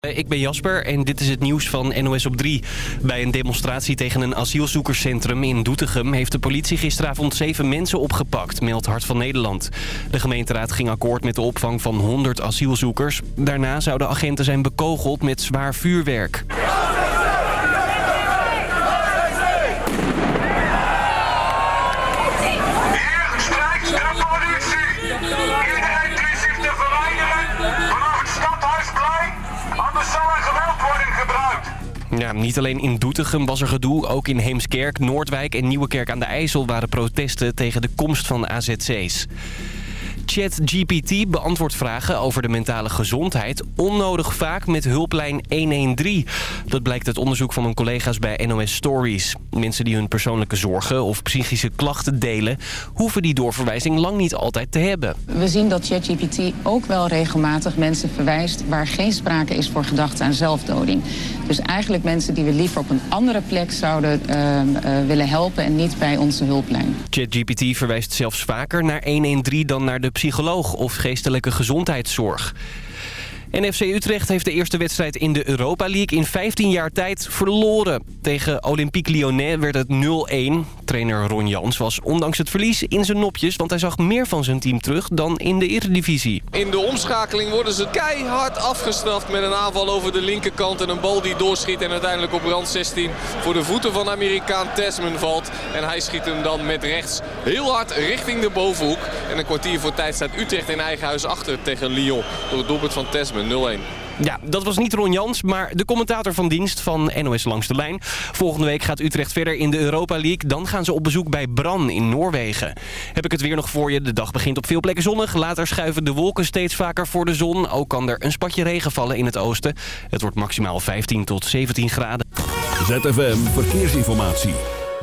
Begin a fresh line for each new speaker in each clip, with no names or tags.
Eh, ik ben Jasper en dit is het nieuws van NOS op 3. Bij een demonstratie tegen een asielzoekerscentrum in Doetinchem... heeft de politie gisteravond zeven mensen opgepakt, meldt Hart van Nederland. De gemeenteraad ging akkoord met de opvang van 100 asielzoekers. Daarna zouden agenten zijn bekogeld met zwaar vuurwerk. Niet alleen in Doetinchem was er gedoe. Ook in Heemskerk, Noordwijk en Nieuwekerk aan de IJssel waren protesten tegen de komst van AZC's. ChatGPT beantwoordt vragen over de mentale gezondheid onnodig vaak met hulplijn 113. Dat blijkt uit onderzoek van mijn collega's bij NOS Stories. Mensen die hun persoonlijke zorgen of psychische klachten delen... hoeven die doorverwijzing lang niet altijd te hebben.
We zien dat ChatGPT ook wel regelmatig mensen verwijst... waar geen sprake is voor gedachten aan zelfdoding. Dus eigenlijk mensen die we liever op een andere plek zouden ehm, eh, willen helpen... en niet bij onze hulplijn.
ChatGPT verwijst zelfs vaker naar 113 dan naar de psycholoog of geestelijke gezondheidszorg. NFC Utrecht heeft de eerste wedstrijd in de Europa League in 15 jaar tijd verloren. Tegen Olympique Lyonnais werd het 0-1. Trainer Ron Jans was ondanks het verlies in zijn nopjes... want hij zag meer van zijn team terug dan in de Eredivisie.
In de omschakeling worden ze keihard afgestraft met een aanval over de linkerkant. En een bal die doorschiet en uiteindelijk op rand 16 voor de voeten van Amerikaan Tasman valt. En hij schiet hem dan met rechts heel hard richting de bovenhoek. En een kwartier voor tijd staat Utrecht in eigen huis achter tegen Lyon. Door het doelpunt van Tasman 0-1.
Ja, dat was niet Ron Jans, maar de commentator van dienst van NOS Langs de Lijn. Volgende week gaat Utrecht verder in de Europa League. Dan gaan ze op bezoek bij Bran in Noorwegen. Heb ik het weer nog voor je. De dag begint op veel plekken zonnig. Later schuiven de wolken steeds vaker voor de zon. Ook kan er een spatje regen vallen in het oosten. Het wordt maximaal 15 tot 17 graden.
ZFM Verkeersinformatie.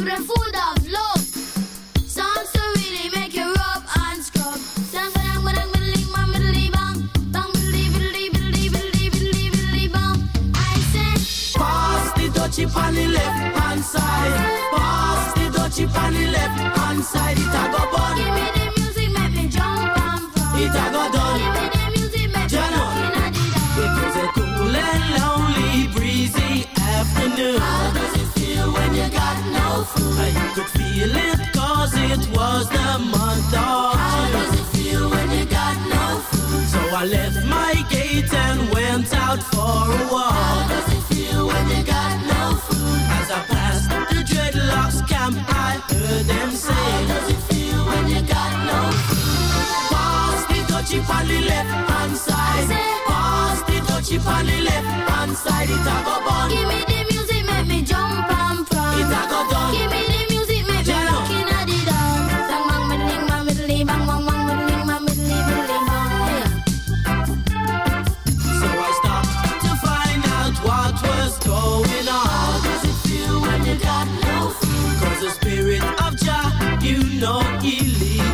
to the of love.
To really make you rub and scrub. Bang. Bang, bang. I say,
pass the touchy pan the left. I could feel it cause it was the month of
How does it feel when you got no food?
So I left my gate and went out for a walk How
does it feel when you got no food?
As I passed the dreadlocks camp I heard them say How
does it feel when you got no food?
The on the left hand side Pass the left hand side It a go bun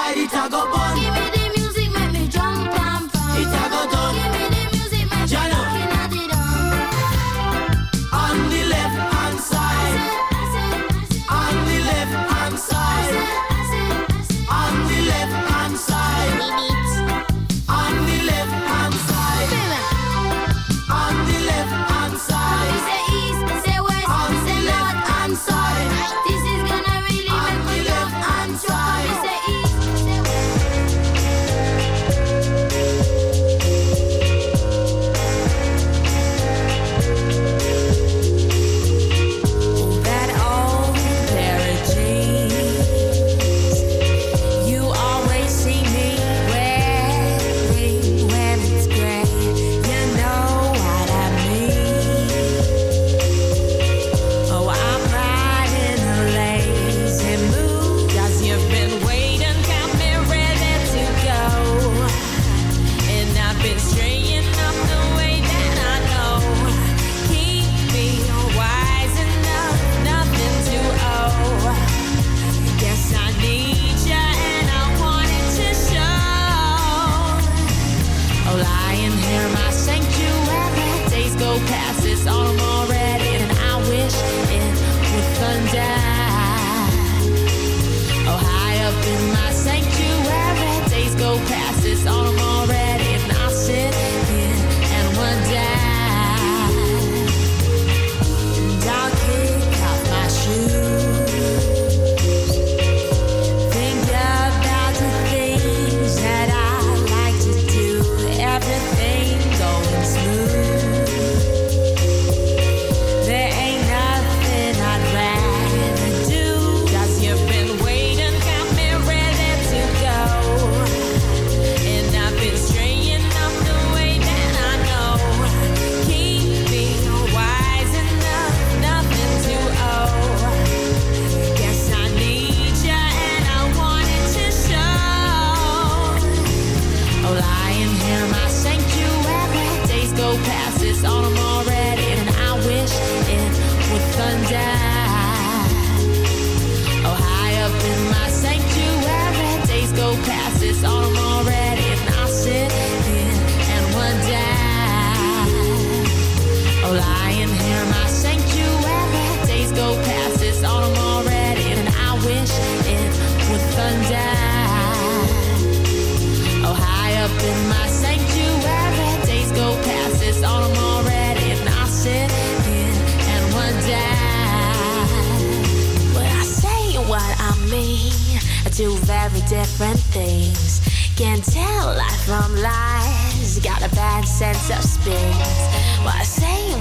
I
it
I
go
burn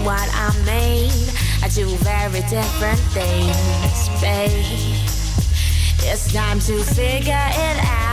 what I made. I do very different things, babe. It's time to figure it out.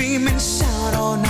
scream and
shout all night.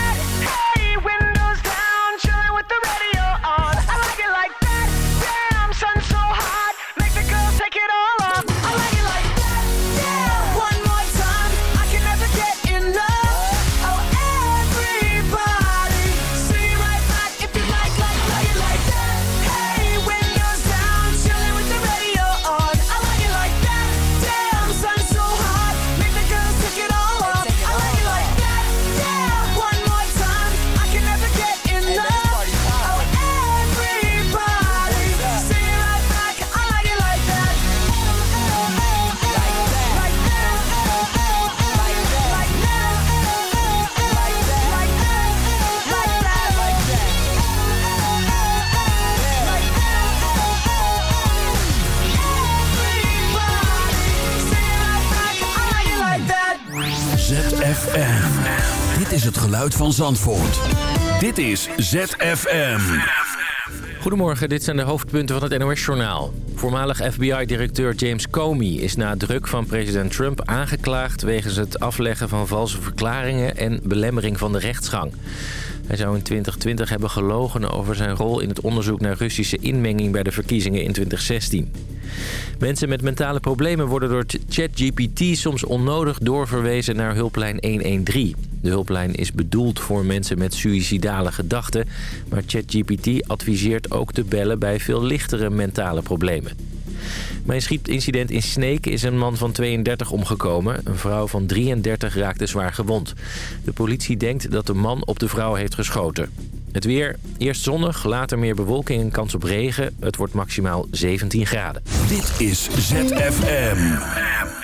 Dit is het geluid van Zandvoort. Dit is ZFM.
Goedemorgen, dit zijn de hoofdpunten van het NOS-journaal. Voormalig FBI-directeur James Comey is na druk van president Trump aangeklaagd... wegens het afleggen van valse verklaringen en belemmering van de rechtsgang. Hij zou in 2020 hebben gelogen over zijn rol in het onderzoek naar Russische inmenging bij de verkiezingen in 2016. Mensen met mentale problemen worden door ChatGPT soms onnodig doorverwezen naar hulplijn 113. De hulplijn is bedoeld voor mensen met suïcidale gedachten, maar ChatGPT adviseert ook te bellen bij veel lichtere mentale problemen. Bij een schietincident in Sneek is een man van 32 omgekomen. Een vrouw van 33 raakte zwaar gewond. De politie denkt dat de man op de vrouw heeft geschoten. Het weer, eerst zonnig, later meer bewolking en kans op regen. Het wordt maximaal 17 graden.
Dit is ZFM.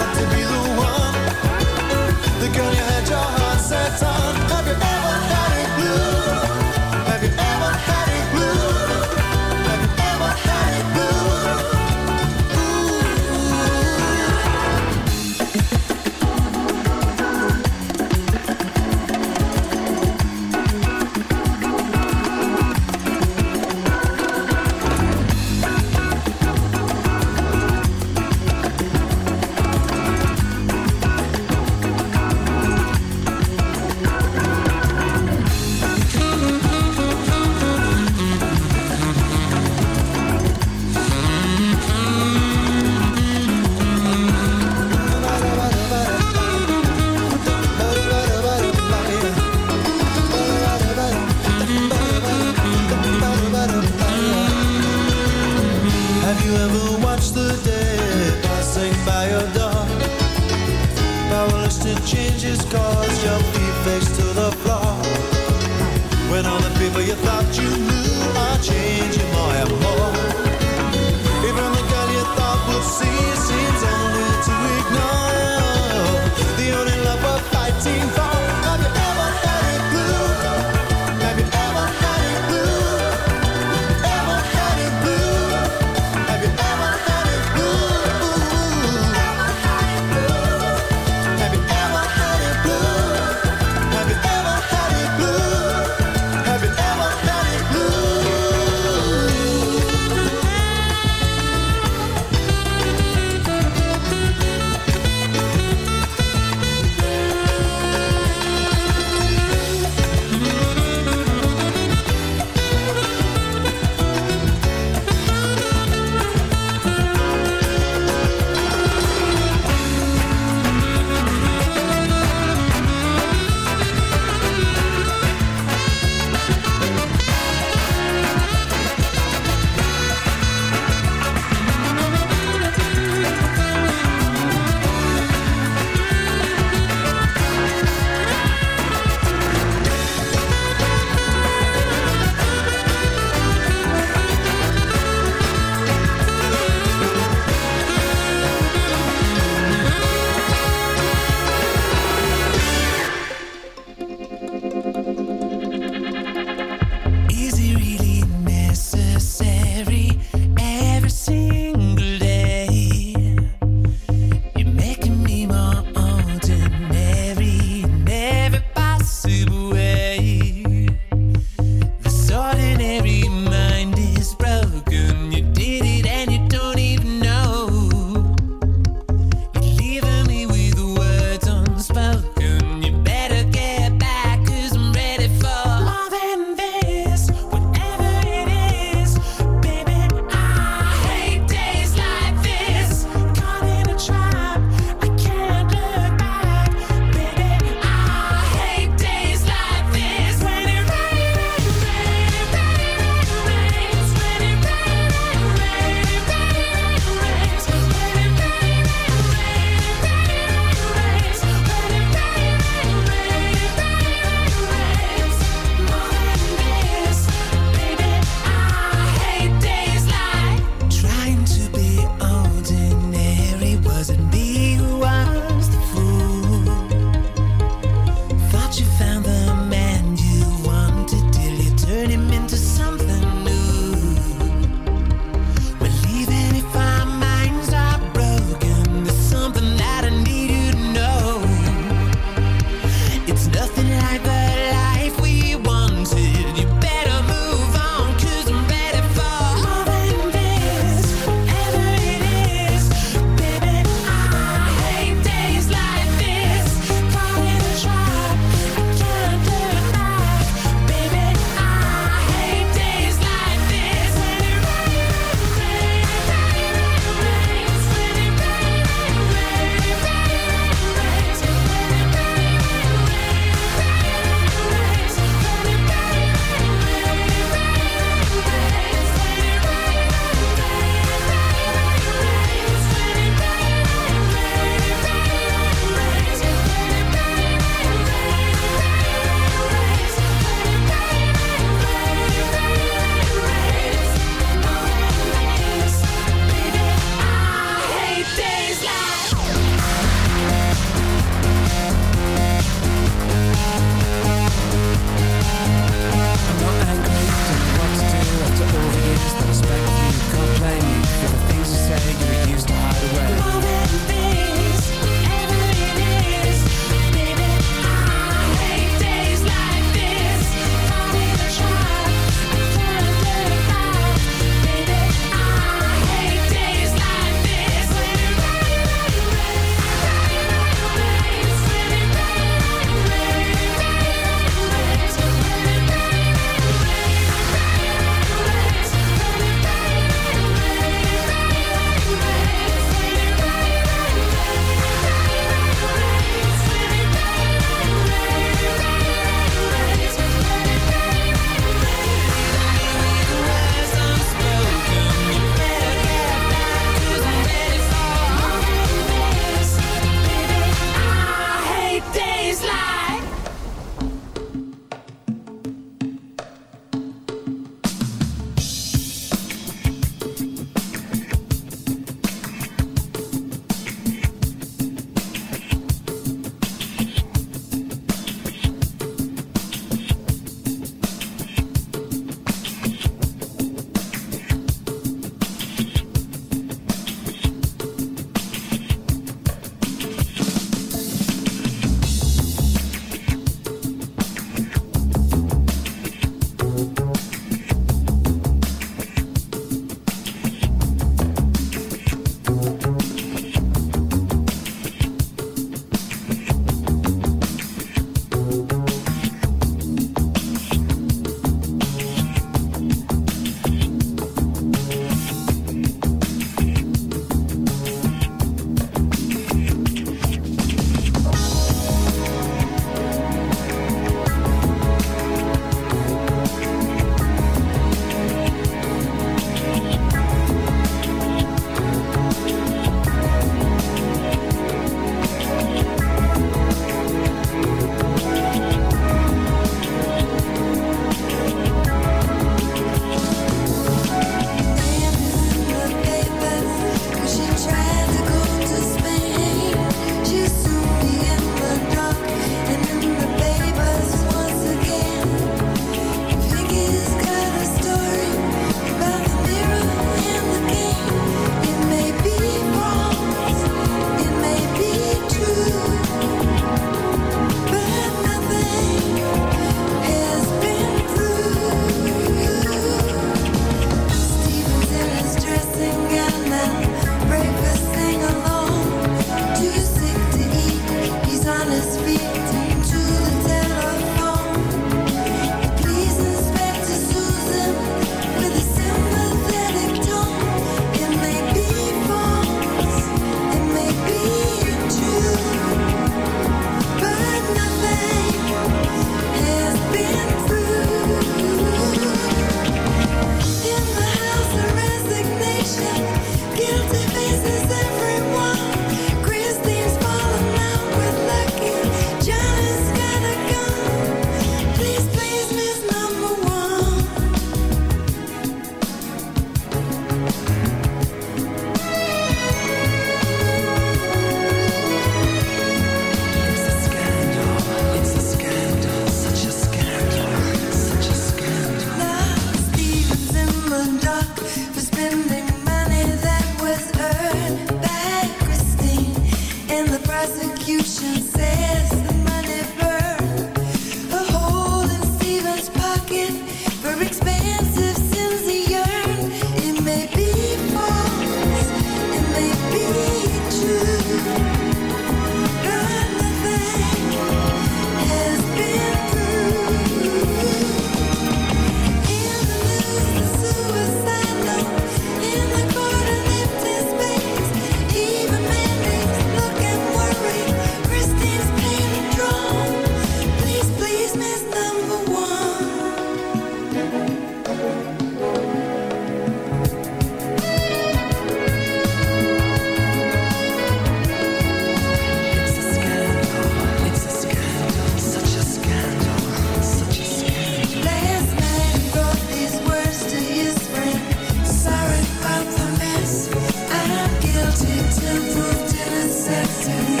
to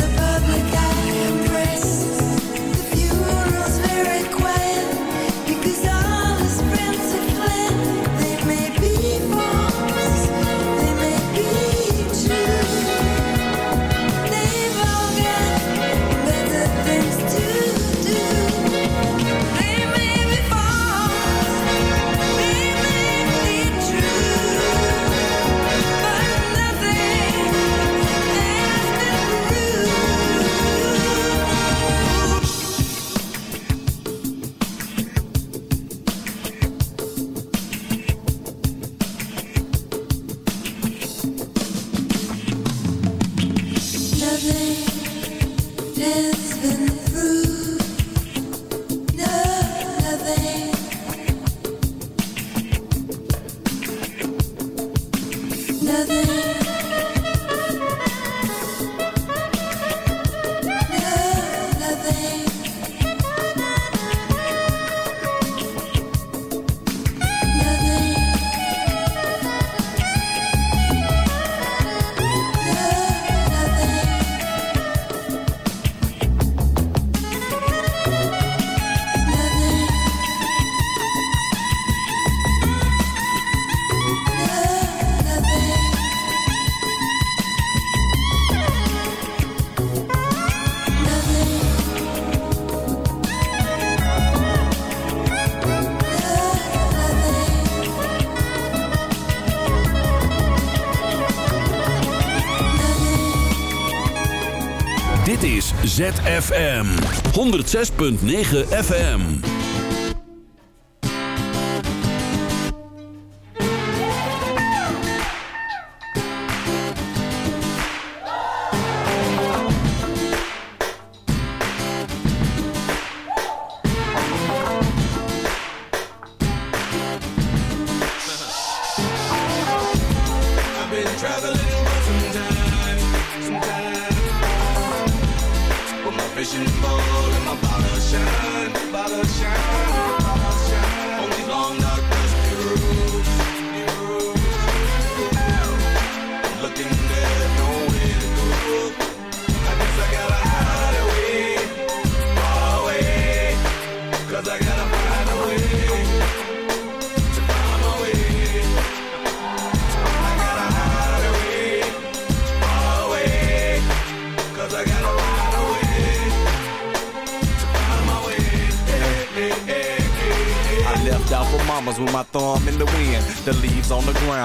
ZFM. 106.9 FM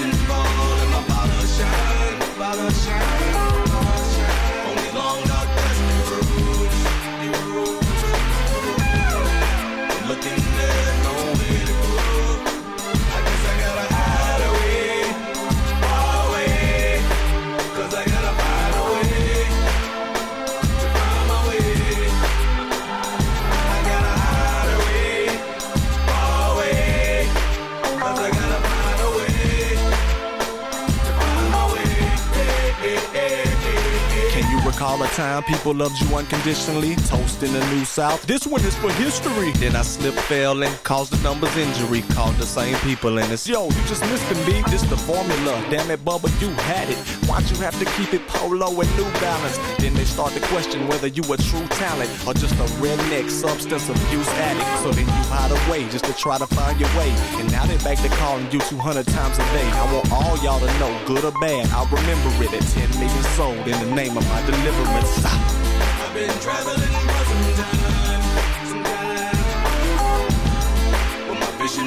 ocean's born and my bottle shine, bottle shine.
Time people loved you unconditionally. Toast in the New South. This one is for history. Then I slipped, fell, and caused the numbers injury. Called the same people, and it's yo, you just missed the beat. This the formula. Damn it, Bubba, you had it. Why'd you have to keep it polo and New Balance? Then they start to question whether you a true talent or just a redneck substance abuse addict. So then you hide away just to try to find your way. And now they back to calling you 200 times a day. I want all y'all to know, good or bad, I'll remember it at 10 million sold in the name of my deliverance.
I've been traveling for some time, some time. But my vision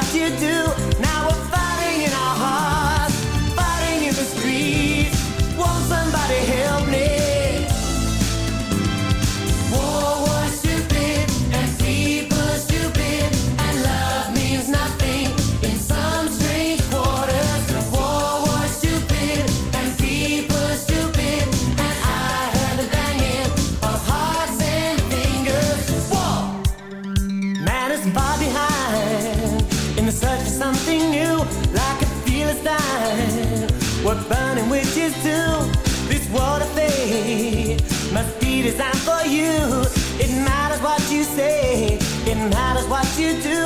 what you do. Designed for you. It matters what you say, it matters what you do.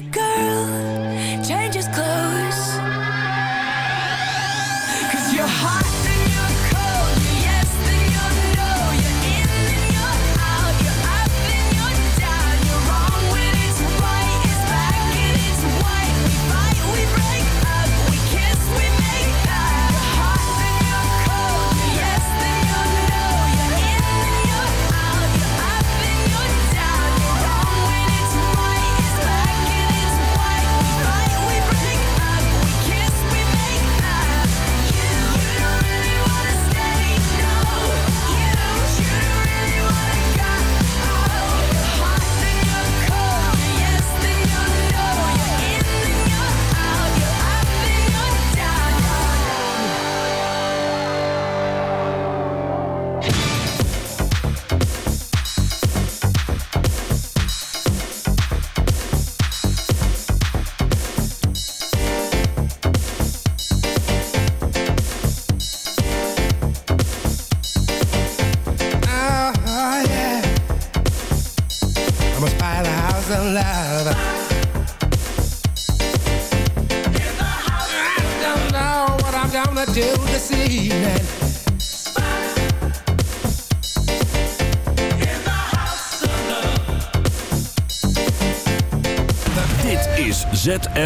girl.